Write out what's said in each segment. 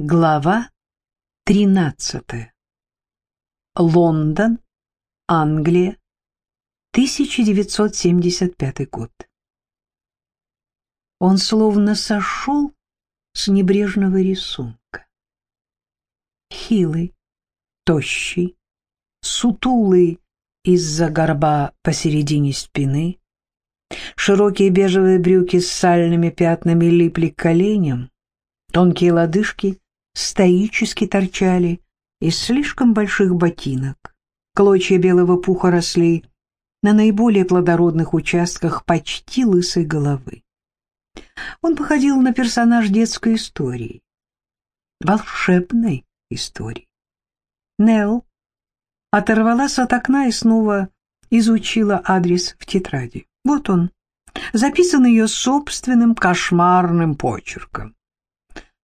Глава 13. Лондон, Англия, 1975 год. Он словно сошел с небрежного рисунка. Хилый, тощий, сутулый из-за горба посередине спины, широкие бежевые брюки с сальными пятнами липли к коленям, тонкие лодыжки стоически торчали из слишком больших ботинок. Клочья белого пуха росли на наиболее плодородных участках почти лысой головы. Он походил на персонаж детской истории, волшебной истории. Нелл оторвалась от окна и снова изучила адрес в тетради. Вот он, записан ее собственным кошмарным почерком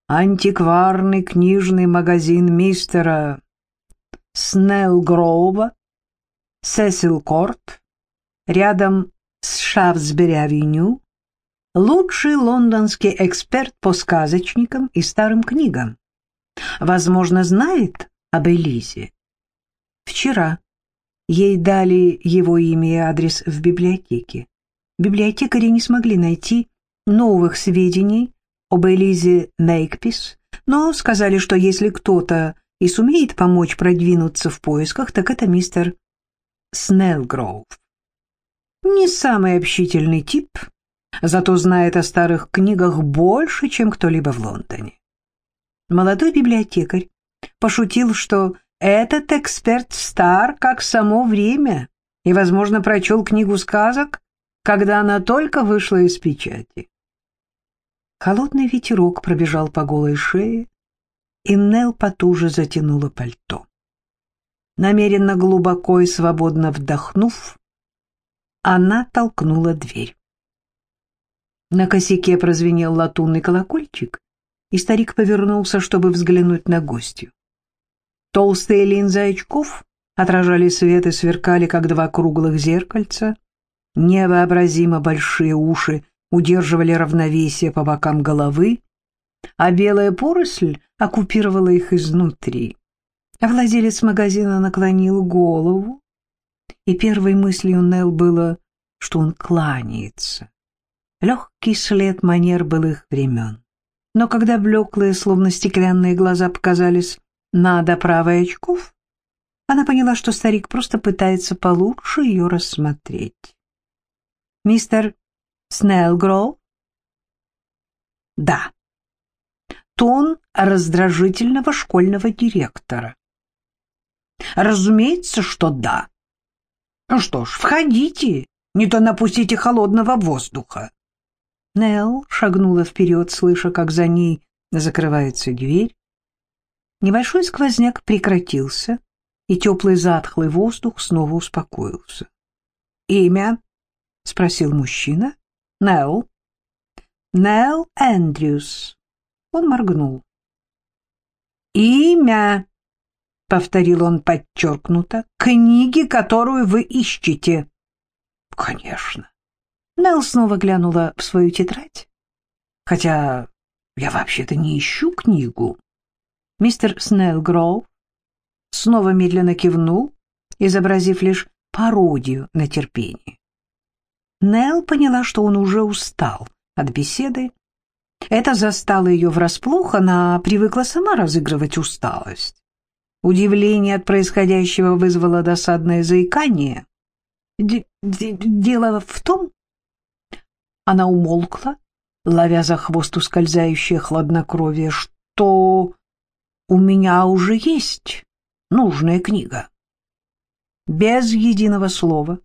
антикварный книжный магазин мистера Снеллгроува, Сесил Корт, рядом с Шафсбери-авеню, лучший лондонский эксперт по сказочникам и старым книгам. Возможно, знает об Элизе. Вчера ей дали его имя и адрес в библиотеке. Библиотекари не смогли найти новых сведений об Элизе Мейкпис, но сказали, что если кто-то и сумеет помочь продвинуться в поисках, так это мистер Снеллгроув. Не самый общительный тип, зато знает о старых книгах больше, чем кто-либо в Лондоне. Молодой библиотекарь пошутил, что этот эксперт стар, как само время, и, возможно, прочел книгу сказок, когда она только вышла из печати. Холодный ветерок пробежал по голой шее, и Нел потуже затянула пальто. Намеренно глубоко и свободно вдохнув, она толкнула дверь. На косяке прозвенел латунный колокольчик, и старик повернулся, чтобы взглянуть на гостью. Толстые линзы очков отражали свет и сверкали, как два круглых зеркальца. Невообразимо большие уши удерживали равновесие по бокам головы, а белая поросль оккупировала их изнутри. Владелец магазина наклонил голову, и первой мыслью Нелл было, что он кланяется. Легкий след манер былых времен. Но когда блеклые, словно стеклянные глаза показались над оправой очков, она поняла, что старик просто пытается получше ее рассмотреть. «Мистер Снеллгроу? Да. Тон раздражительного школьного директора. Разумеется, что да. Ну что ж, входите, не то напустите холодного воздуха. Нелл шагнула вперед, слыша, как за ней закрывается дверь. Небольшой сквозняк прекратился, и теплый затхлый воздух снова успокоился. «Имя?» — спросил мужчина. Нелл. Нелл Эндрюс. Он моргнул. Имя, повторил он подчеркнуто, книги, которую вы ищете. Конечно. Нелл снова глянула в свою тетрадь. Хотя я вообще-то не ищу книгу. Мистер Снеллгроув снова медленно кивнул, изобразив лишь пародию на терпение. Нелл поняла, что он уже устал от беседы. Это застало ее врасплох, она привыкла сама разыгрывать усталость. Удивление от происходящего вызвало досадное заикание. «Дело в том...» Она умолкла, ловя за хвост ускользающее хладнокровие, что у меня уже есть нужная книга. Без единого слова,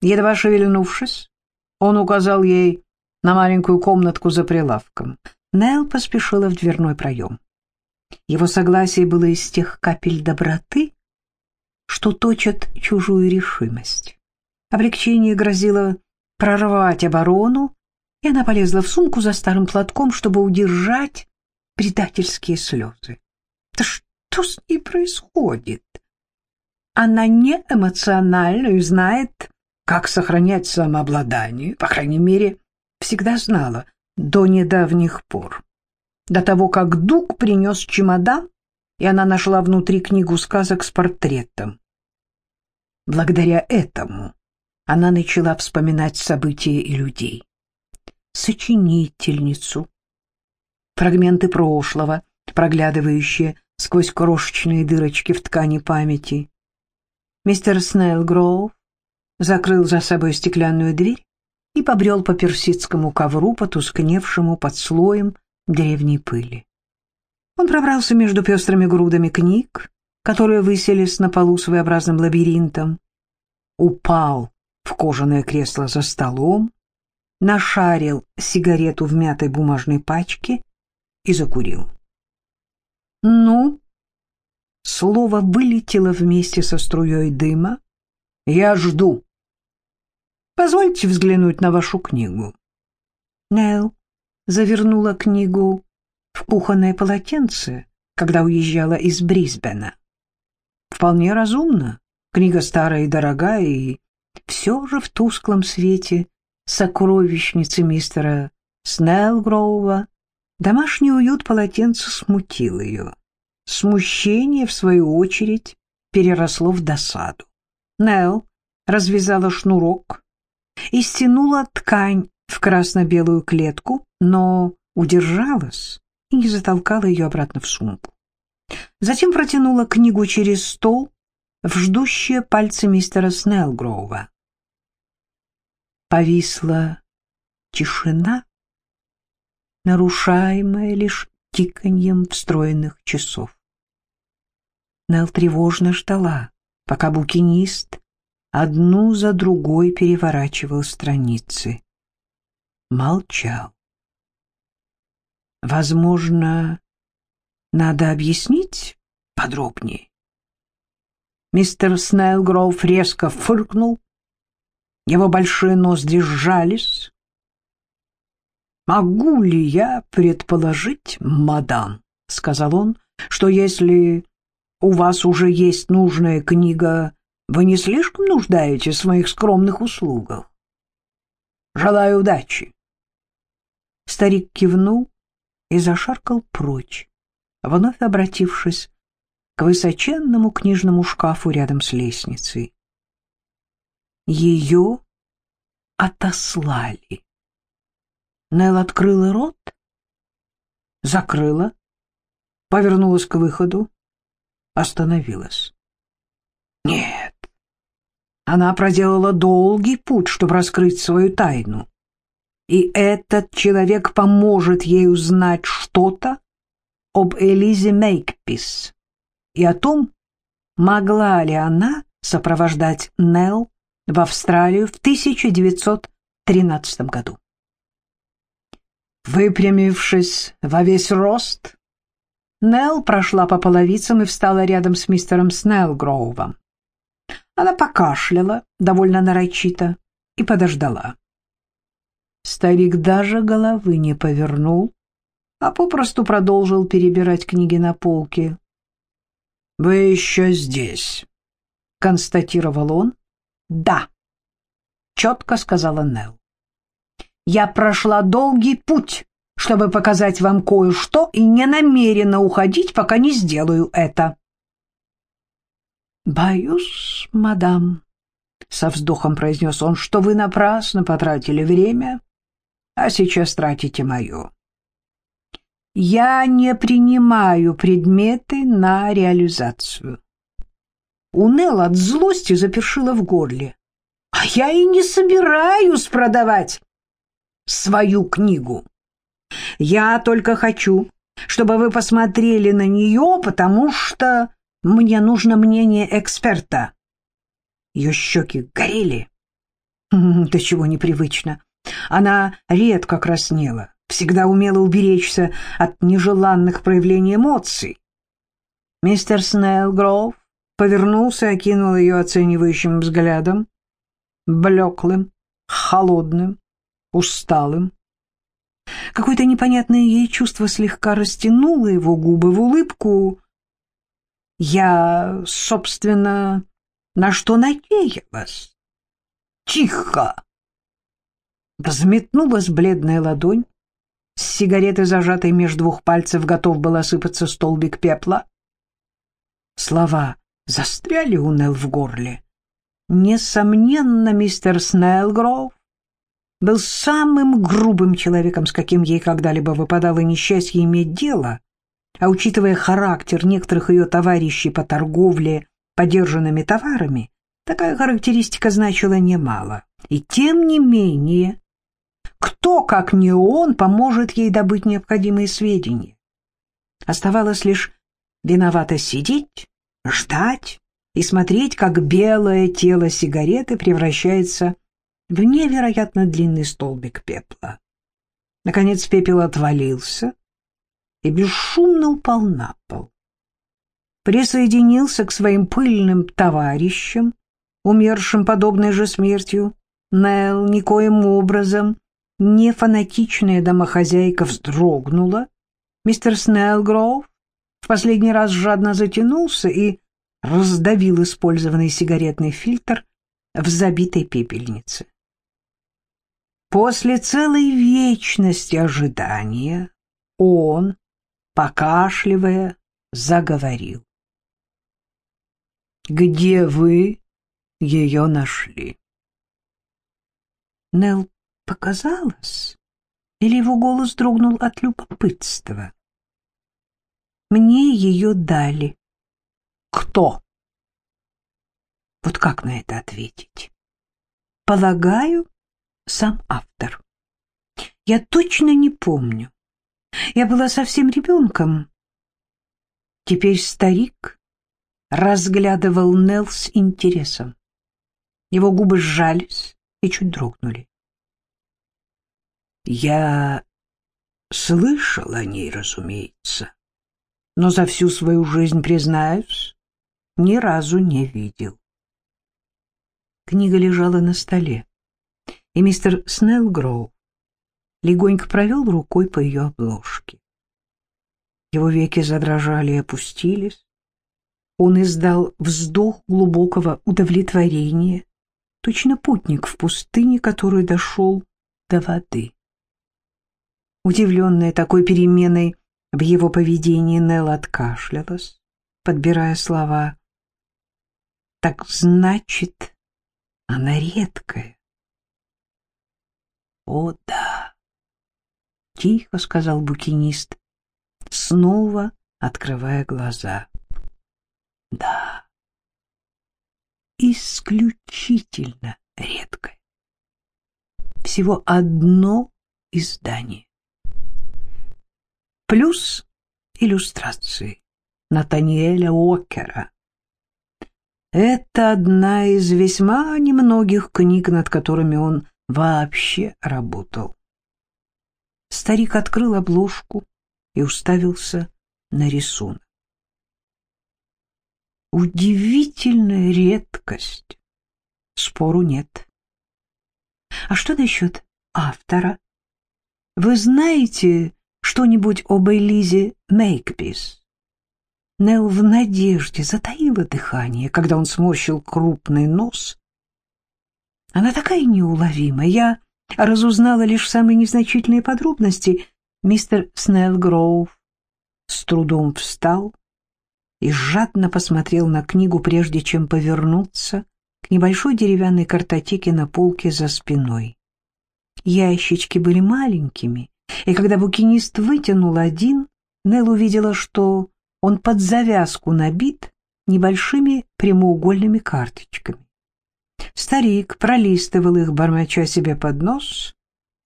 едва шевельнувшись, он указал ей на маленькую комнатку за прилавком. Нел поспешила в дверной проем. Его согласие было из тех капель доброты, что точат чужую решимость. Облегчение грозило прорвать оборону, и она полезла в сумку за старым платком, чтобы удержать предательские слезы. Да что с ней происходит? Она не эмоциональна и знает, как сохранять самообладание, по крайней мере, всегда знала до недавних пор. до того, как Дуг принес чемодан, и она нашла внутри книгу сказок с портретом. Благодаря этому она начала вспоминать события и людей. Сочинительницу, фрагменты прошлого, проглядывающие сквозь крошечные дырочки в ткани памяти. Мистер Снейлгроув закрыл за собой стеклянную дверь и побрел по персидскому ковру, потускневшему под слоем древней пыли. Он пробрался между пестрыми грудами книг, которые выселись на полу своеобразным лабиринтом, упал в кожаное кресло за столом, нашарил сигарету в мятой бумажной пачке и закурил. «Ну?» Слово вылетело вместе со струей дыма. «Я жду. Позвольте взглянуть на вашу книгу». Нелл завернула книгу в кухонное полотенце, когда уезжала из Брисбена. Вполне разумно. Книга старая и дорогая, и все же в тусклом свете сокровищницы мистера Снеллгроува домашний уют полотенца смутил ее. Смущение, в свою очередь, переросло в досаду. Нелл развязала шнурок и стянула ткань в красно-белую клетку, но удержалась и не затолкала ее обратно в сумку. Затем протянула книгу через стол в ждущие пальцы мистера Снеллгроува. Повисла тишина, нарушаемая лишь тиканьем встроенных часов. Нелл тревожно ждала, пока букинист одну за другой переворачивал страницы. Молчал. Возможно, надо объяснить подробнее. Мистер Снейлгроув резко фыркнул. Его большие ноздри сжались. «Могу ли я предположить, мадам, — сказал он, — что если у вас уже есть нужная книга, вы не слишком нуждаетесь в моих скромных услугах? Желаю удачи!» Старик кивнул и зашаркал прочь, вновь обратившись к высоченному книжному шкафу рядом с лестницей. Ее отослали. Нелл открыла рот, закрыла, повернулась к выходу, остановилась. Нет, она проделала долгий путь, чтобы раскрыть свою тайну и этот человек поможет ей узнать что-то об Элизе Мейкпис и о том, могла ли она сопровождать Нелл в Австралию в 1913 году. Выпрямившись во весь рост, Нелл прошла по половицам и встала рядом с мистером Снеллгроувом. Она покашляла довольно нарочито и подождала. Старик даже головы не повернул, а попросту продолжил перебирать книги на полке. «Вы еще здесь», — констатировал он. «Да», — четко сказала Нелл. «Я прошла долгий путь, чтобы показать вам кое-что, и не намерена уходить, пока не сделаю это». «Боюсь, мадам», — со вздохом произнес он, — «что вы напрасно потратили время а сейчас тратите мое. Я не принимаю предметы на реализацию. У Нелл от злости запершила в горле. А я и не собираюсь продавать свою книгу. Я только хочу, чтобы вы посмотрели на нее, потому что мне нужно мнение эксперта. Ее щеки горели. До чего непривычно. Она редко краснела, всегда умела уберечься от нежеланных проявлений эмоций. Мистер Снейлгроув повернулся и окинул ее оценивающим взглядом, блеклым, холодным, усталым. Какое-то непонятное ей чувство слегка растянуло его губы в улыбку. «Я, собственно, на что надеялась?» «Тихо!» Взметнулась бледная ладонь, С сигареты, зажатой между двух пальцев, готов был осыпаться столбик пепла. Слова застряли у Нелл в горле. Несомненно, мистер Снеллгроув был самым грубым человеком, с каким ей когда-либо выпадало несчастье иметь дело, а учитывая характер некоторых ее товарищей по торговле подержанными товарами, такая характеристика значила немало. И тем не менее, кто, как не он, поможет ей добыть необходимые сведения? Оставалось лишь виновато сидеть, ждать и смотреть, как белое тело сигареты превращается в невероятно длинный столбик пепла. Наконец пепел отвалился и бесшумно упал на пол. Присоединился к своим пыльным товарищам, умершим подобной же смертью. Нелл никоим образом не фанатичная домохозяйка вздрогнула. Мистер Снеллгроув в последний раз жадно затянулся и раздавил использованный сигаретный фильтр в забитой пепельнице. После целой вечности ожидания он, покашливая, заговорил. «Где вы ее нашли?» Нелл показалось, или его голос дрогнул от любопытства. «Мне ее дали». «Кто?» Вот как на это ответить? Полагаю, сам автор. Я точно не помню. Я была совсем ребенком. Теперь старик разглядывал Нелл с интересом. Его губы сжались и чуть дрогнули. Я слышал о ней, разумеется, но за всю свою жизнь, признаюсь, ни разу не видел. Книга лежала на столе и мистер Снеллгроу легонько провел рукой по ее обложке. Его веки задрожали и опустились. Он издал вздох глубокого удовлетворения, точно путник в пустыне, который дошел до воды. Удивленная такой переменой в его поведении, Нелл откашлялась, подбирая слова. «Так значит, она редкая. «О, да!» — тихо сказал букинист, снова открывая глаза. «Да, исключительно редкое. Всего одно издание. Плюс иллюстрации Натаниэля Уокера. Это одна из весьма немногих книг, над которыми он вообще работал. Старик открыл обложку и уставился на рисунок. Удивительная редкость. Спору нет. А что насчет автора? Вы знаете что-нибудь об Элизе Мейкпис? Нелл в надежде затаила дыхание, когда он сморщил крупный нос она такая неуловимая. Я разузнала лишь самые незначительные подробности. Мистер Снеллгроув с трудом встал и жадно посмотрел на книгу, прежде чем повернуться к небольшой деревянной картотеке на полке за спиной. Ящички были маленькими, и когда букинист вытянул один, Нелл увидела, что он под завязку набит небольшими прямоугольными карточками. Старик пролистывал их, бормоча себе под нос,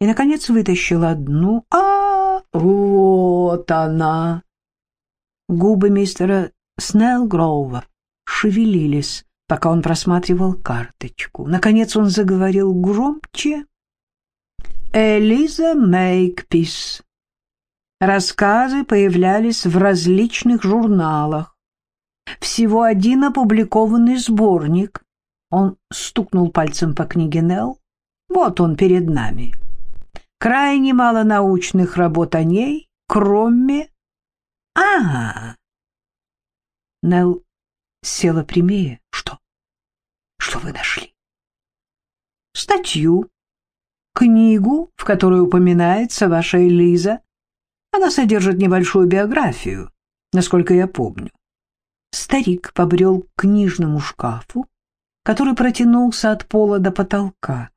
и, наконец, вытащил одну. А, вот она! Губы мистера Снеллгроува шевелились, пока он просматривал карточку. Наконец он заговорил громче. Элиза Мейкпис. Рассказы появлялись в различных журналах. Всего один опубликованный сборник, он стукнул пальцем по книге Нелл. Вот он перед нами. Крайне мало научных работ о ней, кроме... А, -а. Нелл села прямее. Что? Что вы нашли? Статью, книгу, в которой упоминается ваша Элиза. Она содержит небольшую биографию, насколько я помню. Старик побрел к книжному шкафу, который протянулся от пола до потолка.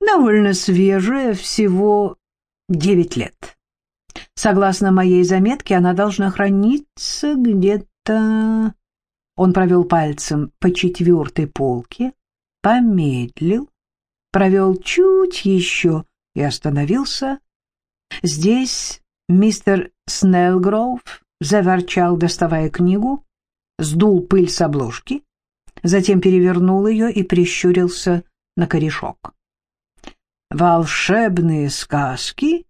Довольно свежая, всего девять лет. Согласно моей заметке, она должна храниться где-то... Он провел пальцем по четвертой полке, помедлил, провел чуть еще и остановился. Здесь мистер Снеллгроув заворчал, доставая книгу, сдул пыль с обложки, затем перевернул ее и прищурился на корешок. «Волшебные сказки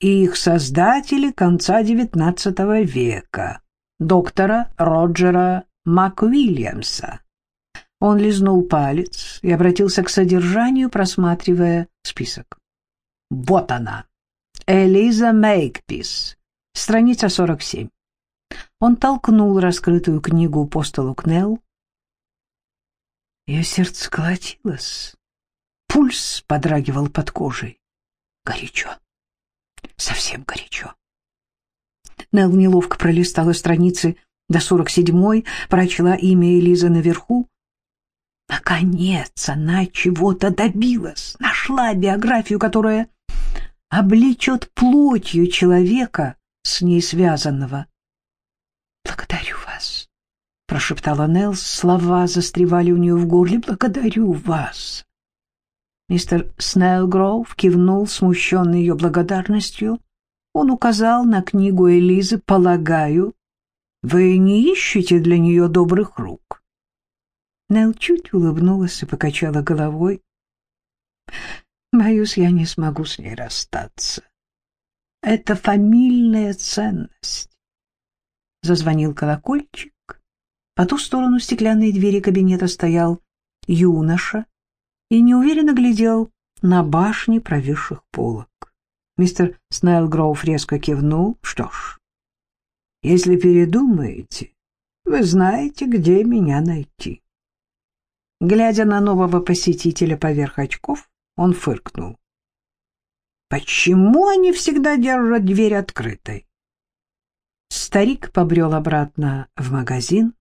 и их создатели конца XIX века» доктора Роджера МакУильямса. Он лизнул палец и обратился к содержанию, просматривая список. Вот она. Элиза Мейкпис. Страница 47. Он толкнул раскрытую книгу по столу к Нелл. Ее сердце колотилось. Пульс подрагивал под кожей. Горячо. Совсем горячо. Нелл неловко пролистала страницы до сорок седьмой, прочла имя Элизы наверху. Наконец она чего-то добилась, нашла биографию, которая облечет плотью человека, с ней связанного. «Благодарю вас», — прошептала Нелс, слова застревали у нее в горле. «Благодарю вас». Мистер Снеллгроув кивнул, смущенный ее благодарностью. Он указал на книгу Элизы «Полагаю, вы не ищете для нее добрых рук?» Нел чуть улыбнулась и покачала головой. «Боюсь, я не смогу с ней расстаться. Это фамильная ценность». Зазвонил колокольчик. По ту сторону стеклянной двери кабинета стоял юноша и неуверенно глядел на башни провисших полок. Мистер Снайлгроув резко кивнул. «Что ж, если передумаете, вы знаете, где меня найти. Глядя на нового посетителя поверх очков, он фыркнул. Почему они всегда держат дверь открытой? Старик побрел обратно в магазин.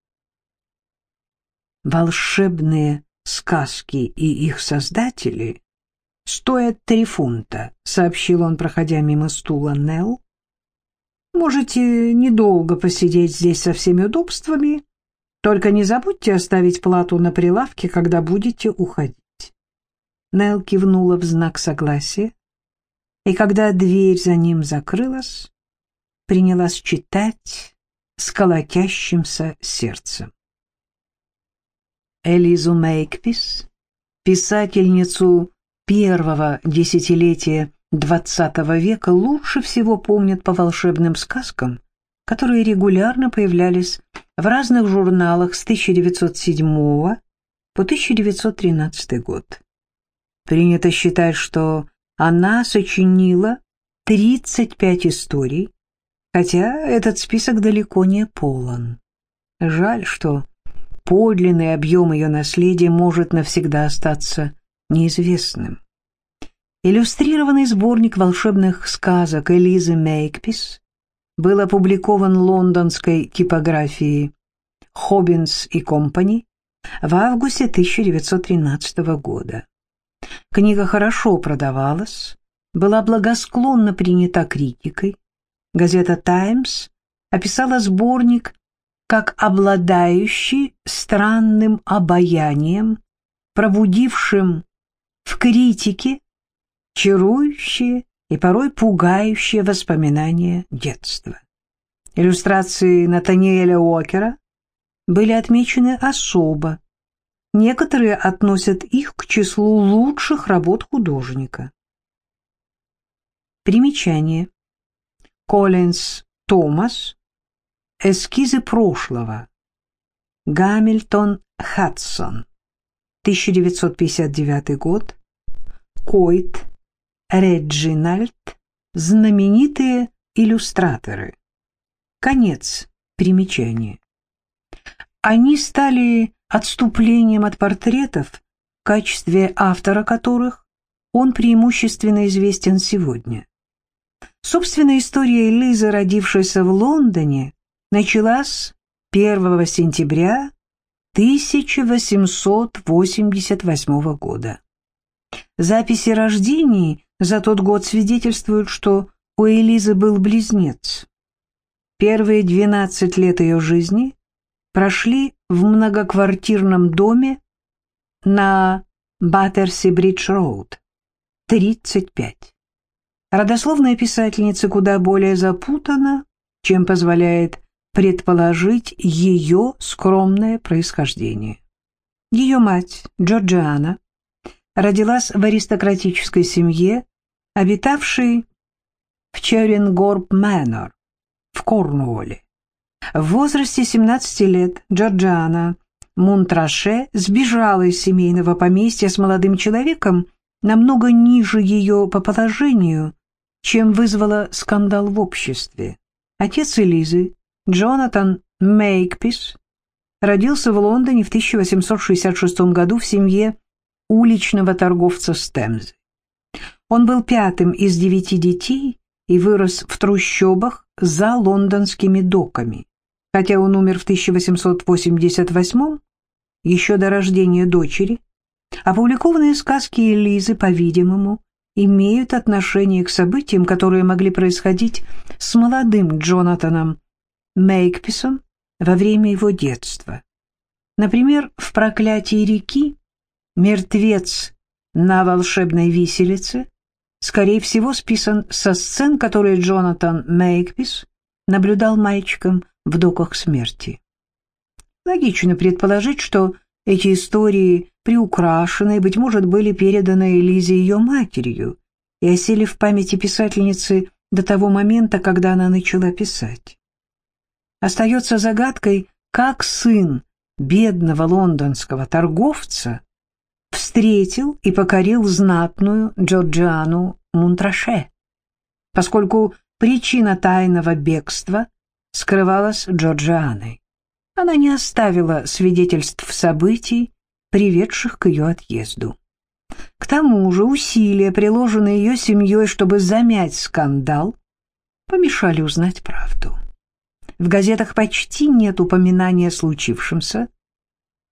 Волшебные сказки и их создатели стоят три фунта, сообщил он, проходя мимо стула Нелл. Можете недолго посидеть здесь со всеми удобствами, только не забудьте оставить плату на прилавке, когда будете уходить. Нел кивнула в знак согласия, и когда дверь за ним закрылась, принялась читать с колотящимся сердцем. Элизу Мейкпис, писательницу первого десятилетия XX века лучше всего помнят по волшебным сказкам, которые регулярно появлялись в разных журналах с 1907 по 1913 год. Принято считать, что она сочинила 35 историй, хотя этот список далеко не полон. Жаль, что подлинный объем ее наследия может навсегда остаться неизвестным. Иллюстрированный сборник волшебных сказок Элизы Мейкпис был опубликован лондонской типографией «Хоббинс и Компани» в августе 1913 года. Книга хорошо продавалась, была благосклонно принята критикой. Газета «Таймс» описала сборник как обладающий странным обаянием, пробудившим в критике чарующие и порой пугающие воспоминания детства. Иллюстрации Натаниэля Уокера были отмечены особо. Некоторые относят их к числу лучших работ художника. Примечание. Коллинз Томас. Эскизы прошлого. Гамильтон Хадсон. 1959 год. Койт Реджинальд – знаменитые иллюстраторы. Конец примечания. Они стали отступлением от портретов, в качестве автора которых он преимущественно известен сегодня. Собственная история Элизы, родившейся в Лондоне, началась 1 сентября 1888 года. Записи рождений за тот год свидетельствуют, что у Элизы был близнец. Первые 12 лет ее жизни прошли в многоквартирном доме на Баттерси-Бридж-Роуд, 35. Родословная писательница куда более запутана, чем позволяет предположить ее скромное происхождение. Ее мать, Джорджиана, родилась в аристократической семье, обитавшей в Черингорб-Мэннер в Корнуолле. В возрасте 17 лет Джорджиана Мунтраше сбежала из семейного поместья с молодым человеком намного ниже ее по положению, чем вызвало скандал в обществе. Отец Элизы, Джонатан Мейкпис, родился в Лондоне в 1866 году в семье уличного торговца с Он был пятым из девяти детей и вырос в трущобах за лондонскими доками. Хотя он умер в 1888 еще до рождения дочери, опубликованные сказки Элизы, по-видимому, имеют отношение к событиям, которые могли происходить с молодым Джонатаном Мейкписом во время его детства. Например, в «Проклятии реки» мертвец на волшебной виселице скорее всего, списан со сцен, которые Джонатан Мейкпис наблюдал мальчиком в доках смерти. Логично предположить, что эти истории приукрашены, быть может, были переданы Элизе ее матерью и осели в памяти писательницы до того момента, когда она начала писать. Остается загадкой, как сын бедного лондонского торговца встретил и покорил знатную Джорджиану Мунтраше, поскольку причина тайного бегства скрывалась Джорджианой. Она не оставила свидетельств событий, приведших к ее отъезду. К тому же усилия, приложенные ее семьей, чтобы замять скандал, помешали узнать правду. В газетах почти нет упоминания о случившемся,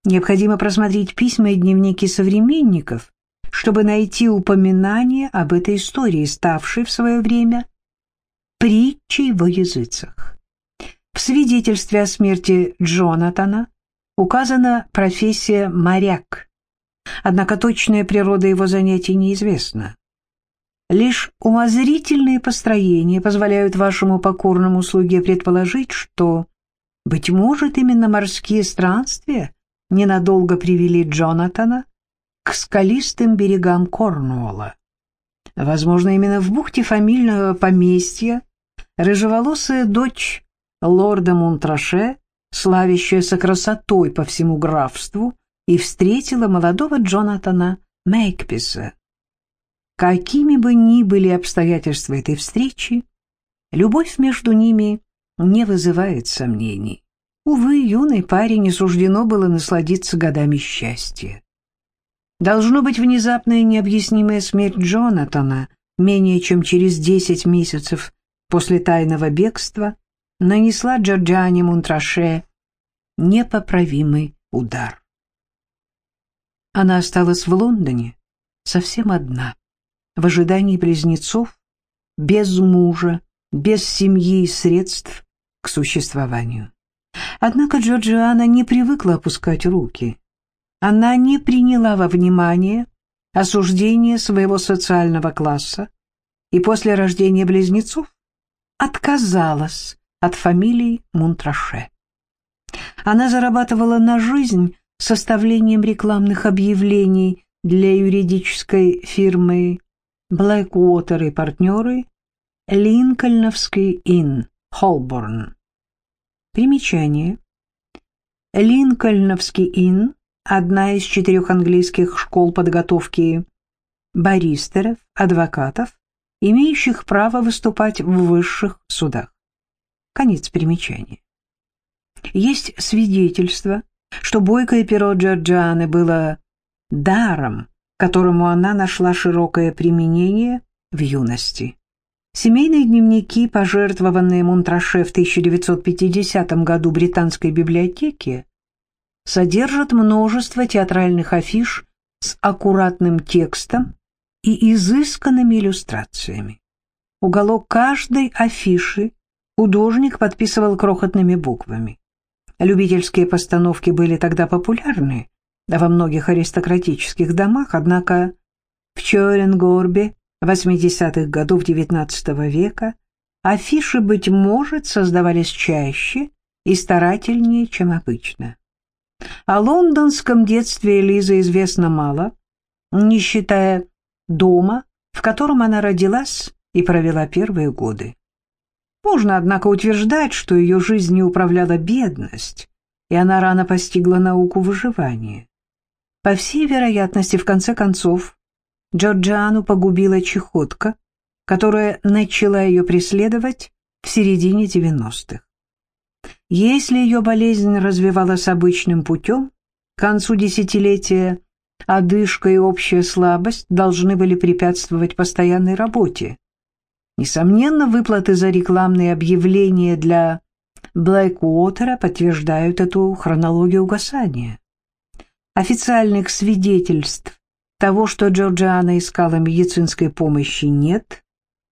Необходимо просмотреть письма и дневники современников, чтобы найти упоминание об этой истории, ставшей в свое время притчей во языцах. В свидетельстве о смерти Джонатана указана профессия моряк, однако точная природа его занятий неизвестна. Лишь умозрительные построения позволяют вашему покорному слуге предположить, что, быть может, именно морские странствия ненадолго привели Джонатана к скалистым берегам Корнуолла. Возможно, именно в бухте фамильного поместья рыжеволосая дочь лорда Монтраше, славящаяся красотой по всему графству, и встретила молодого Джонатана Мейкписа. Какими бы ни были обстоятельства этой встречи, любовь между ними не вызывает сомнений. Увы, юной паре не суждено было насладиться годами счастья. Должно быть, внезапная необъяснимая смерть Джонатана менее чем через десять месяцев после тайного бегства нанесла Джорджиане Мунтраше непоправимый удар. Она осталась в Лондоне совсем одна, в ожидании близнецов, без мужа, без семьи и средств к существованию. Однако Джорджиана не привыкла опускать руки. Она не приняла во внимание осуждение своего социального класса и после рождения близнецов отказалась от фамилии Мунтраше. Она зарабатывала на жизнь составлением рекламных объявлений для юридической фирмы Blackwater и партнеры Линкольновский Inn, Холборн. Примечание. Линкольновский Inn – одна из четырех английских школ подготовки баристеров, адвокатов, имеющих право выступать в высших судах. Конец примечания. Есть свидетельство, что бойкое перо Джорджианы было даром которому она нашла широкое применение в юности. Семейные дневники, пожертвованные Монтраше в 1950 году британской библиотеке, содержат множество театральных афиш с аккуратным текстом и изысканными иллюстрациями. Уголок каждой афиши художник подписывал крохотными буквами. Любительские постановки были тогда популярны во многих аристократических домах, однако в Чоренгорбе 80-х годов XIX века афиши, быть может, создавались чаще и старательнее, чем обычно. О лондонском детстве Элизы известно мало, не считая дома, в котором она родилась и провела первые годы. Можно, однако, утверждать, что ее жизнь управляла бедность, и она рано постигла науку выживания. По всей вероятности, в конце концов, Джорджиану погубила чехотка, которая начала ее преследовать в середине 90-х. Если ее болезнь развивалась обычным путем, к концу десятилетия одышка и общая слабость должны были препятствовать постоянной работе. Несомненно, выплаты за рекламные объявления для Блэквотера подтверждают эту хронологию угасания. Официальных свидетельств того, что Джорджиана искала медицинской помощи, нет.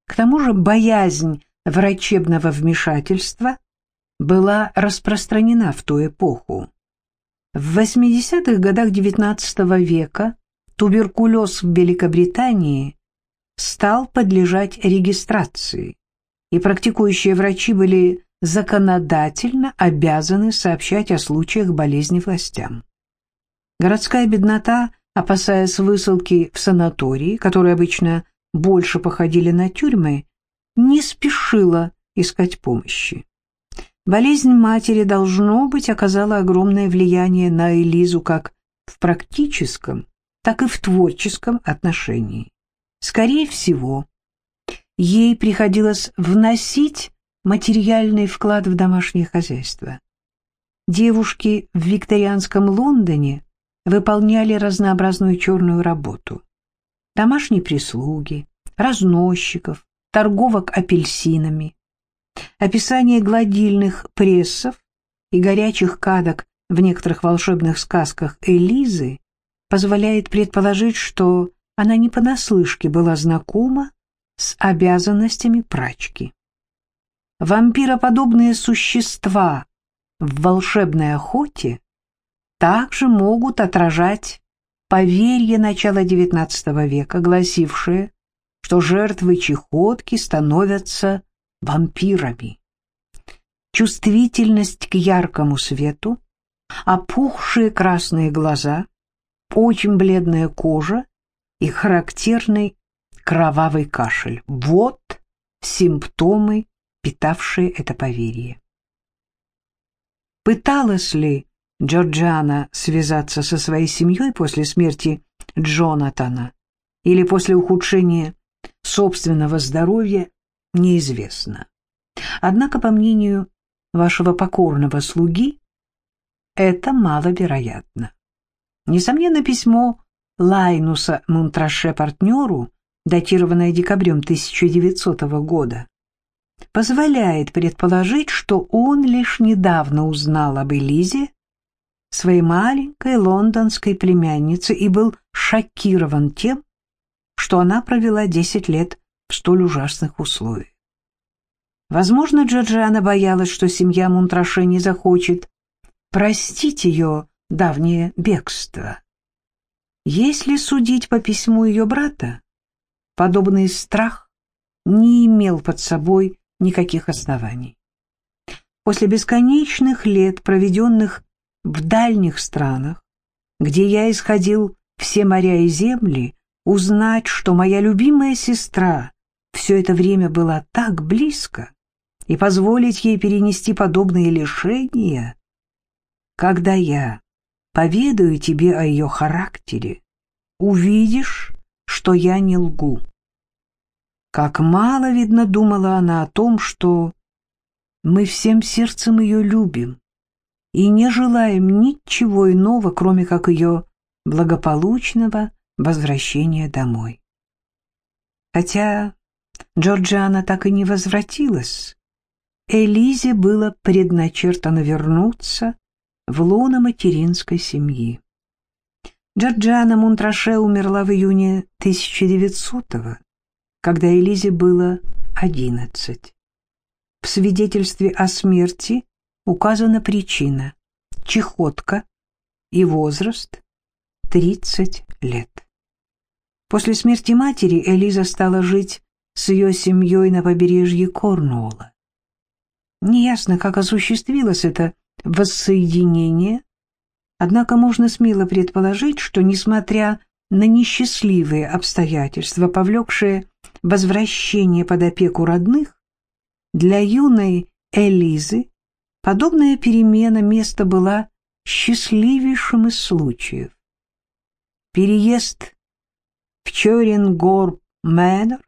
К тому же боязнь врачебного вмешательства была распространена в ту эпоху. В 80-х годах XIX века туберкулез в Великобритании стал подлежать регистрации, и практикующие врачи были законодательно обязаны сообщать о случаях болезни властям. Городская беднота, опасаясь высылки в санатории, которые обычно больше походили на тюрьмы, не спешила искать помощи. Болезнь матери, должно быть, оказала огромное влияние на Элизу как в практическом, так и в творческом отношении. Скорее всего, ей приходилось вносить материальный вклад в домашнее хозяйство. Девушки в викторианском Лондоне выполняли разнообразную черную работу. Домашней прислуги, разносчиков, торговок апельсинами. Описание гладильных прессов и горячих кадок в некоторых волшебных сказках Элизы позволяет предположить, что она не понаслышке была знакома с обязанностями прачки. Вампироподобные существа в волшебной охоте также могут отражать поверье начала XIX века, гласившее, что жертвы чехотки становятся вампирами. Чувствительность к яркому свету, опухшие красные глаза, очень бледная кожа и характерный кровавый кашель. Вот симптомы, питавшие это поверье. Пыталась ли Джорджиана связаться со своей семьей после смерти Джонатана или после ухудшения собственного здоровья, неизвестно. Однако, по мнению вашего покорного слуги, это маловероятно. Несомненно, письмо Лайнуса Мунтраше партнеру, датированное декабрем 1900 года, позволяет предположить, что он лишь недавно узнал об Элизе, своей маленькой лондонской племяннице, и был шокирован тем, что она провела 10 лет в столь ужасных условиях. Возможно, Джорджиана боялась, что семья Мунтраше не захочет простить ее давнее бегство. Если судить по письму ее брата, подобный страх не имел под собой никаких оснований. После бесконечных лет, проведенных в дальних странах, где я исходил все моря и земли, узнать, что моя любимая сестра все это время была так близко, и позволить ей перенести подобные лишения, когда я поведаю тебе о ее характере, увидишь, что я не лгу. Как мало, видно, думала она о том, что мы всем сердцем ее любим и не желаем ничего иного, кроме как ее благополучного возвращения домой. Хотя Джорджиана так и не возвратилась, Элизе было предначертано вернуться в лоно материнской семьи. Джорджиана Монтраше умерла в июне 1900-го, когда Элизе было 11. В свидетельстве о смерти указана причина – чехотка и возраст – 30 лет. После смерти матери Элиза стала жить с ее семьей на побережье Корнуолла. Неясно, как осуществилось это воссоединение, однако можно смело предположить, что, несмотря на несчастливые обстоятельства, повлекшие возвращение под опеку родных, для юной Элизы подобная перемена места была счастливейшим из случаев. Переезд в Чорингор-Мэннер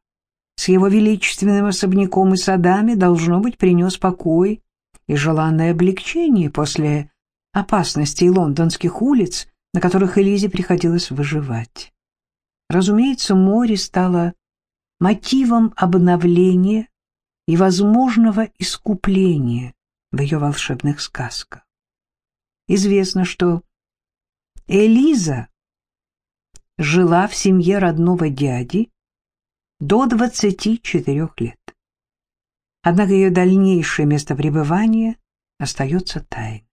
с его величественным особняком и садами, должно быть, принес покой и желанное облегчение после опасностей лондонских улиц, на которых Элизе приходилось выживать. Разумеется, море стало мотивом обновления и возможного искупления в ее волшебных сказках. Известно, что Элиза жила в семье родного дяди до 24 лет. Однако ее дальнейшее место пребывания остается тайной.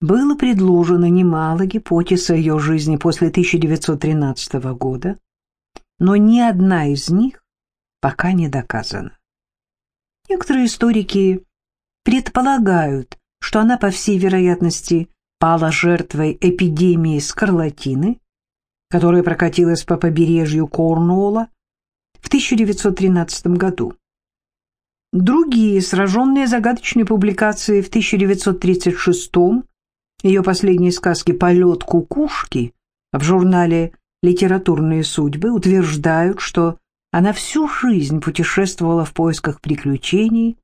Было предложено немало гипотез о ее жизни после 1913 года, но ни одна из них пока не доказана. Некоторые историки предполагают, что она, по всей вероятности, пала жертвой эпидемии скарлатины, которая прокатилась по побережью Корнуолла в 1913 году. Другие, сраженные загадочной публикацией в 1936 ее последней сказки «Полет кукушки» в журнале «Литературные судьбы» утверждают, что она всю жизнь путешествовала в поисках приключений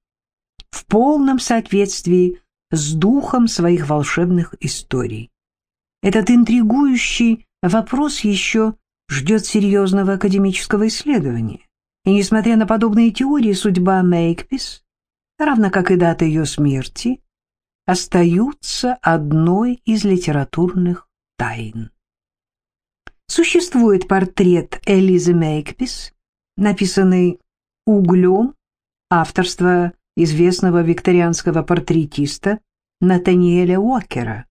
в полном соответствии с духом своих волшебных историй. Этот интригующий вопрос еще ждет серьезного академического исследования. И несмотря на подобные теории, судьба Мейкпис, равно как и дата ее смерти, остаются одной из литературных тайн. Существует портрет Элизы Мейкпис, написанный углем авторства известного викторианского портретиста Натаниэля Уокера.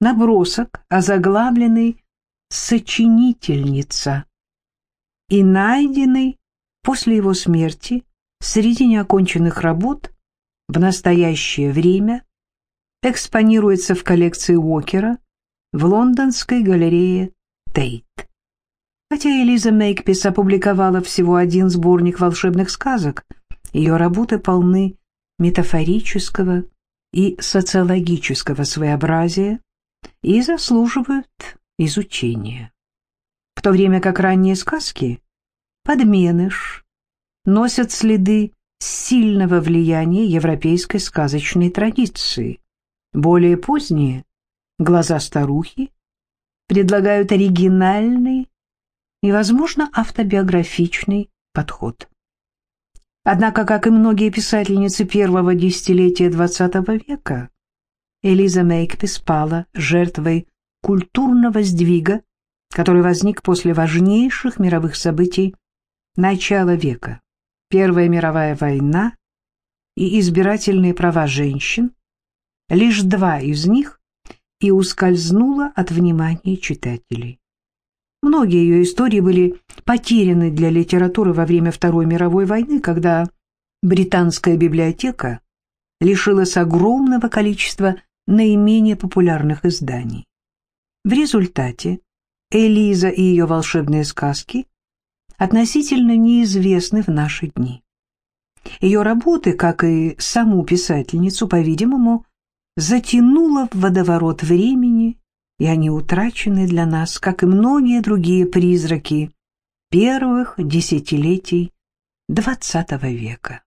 Набросок, озаглавленный «Сочинительница» и найденный после его смерти среди неоконченных работ в настоящее время экспонируется в коллекции Уокера в лондонской галерее Тейт. Хотя Элиза Мейкпис опубликовала всего один сборник волшебных сказок, ее работы полны метафорического и социологического своеобразия и заслуживают изучения. В то время как ранние сказки «Подменыш» носят следы сильного влияния европейской сказочной традиции. Более поздние «Глаза старухи» предлагают оригинальный и, возможно, автобиографичный подход. Однако, как и многие писательницы первого десятилетия XX века, Элиза Мейкпис пала жертвой культурного сдвига, который возник после важнейших мировых событий начала века. Первая мировая война и избирательные права женщин, лишь два из них и ускользнуло от внимания читателей. Многие ее истории были потеряны для литературы во время Второй мировой войны, когда британская библиотека лишилась огромного количества наименее популярных изданий. В результате Элиза и ее волшебные сказки относительно неизвестны в наши дни. Ее работы, как и саму писательницу, по-видимому, затянуло в водоворот времени и они утрачены для нас, как и многие другие призраки первых десятилетий XX века.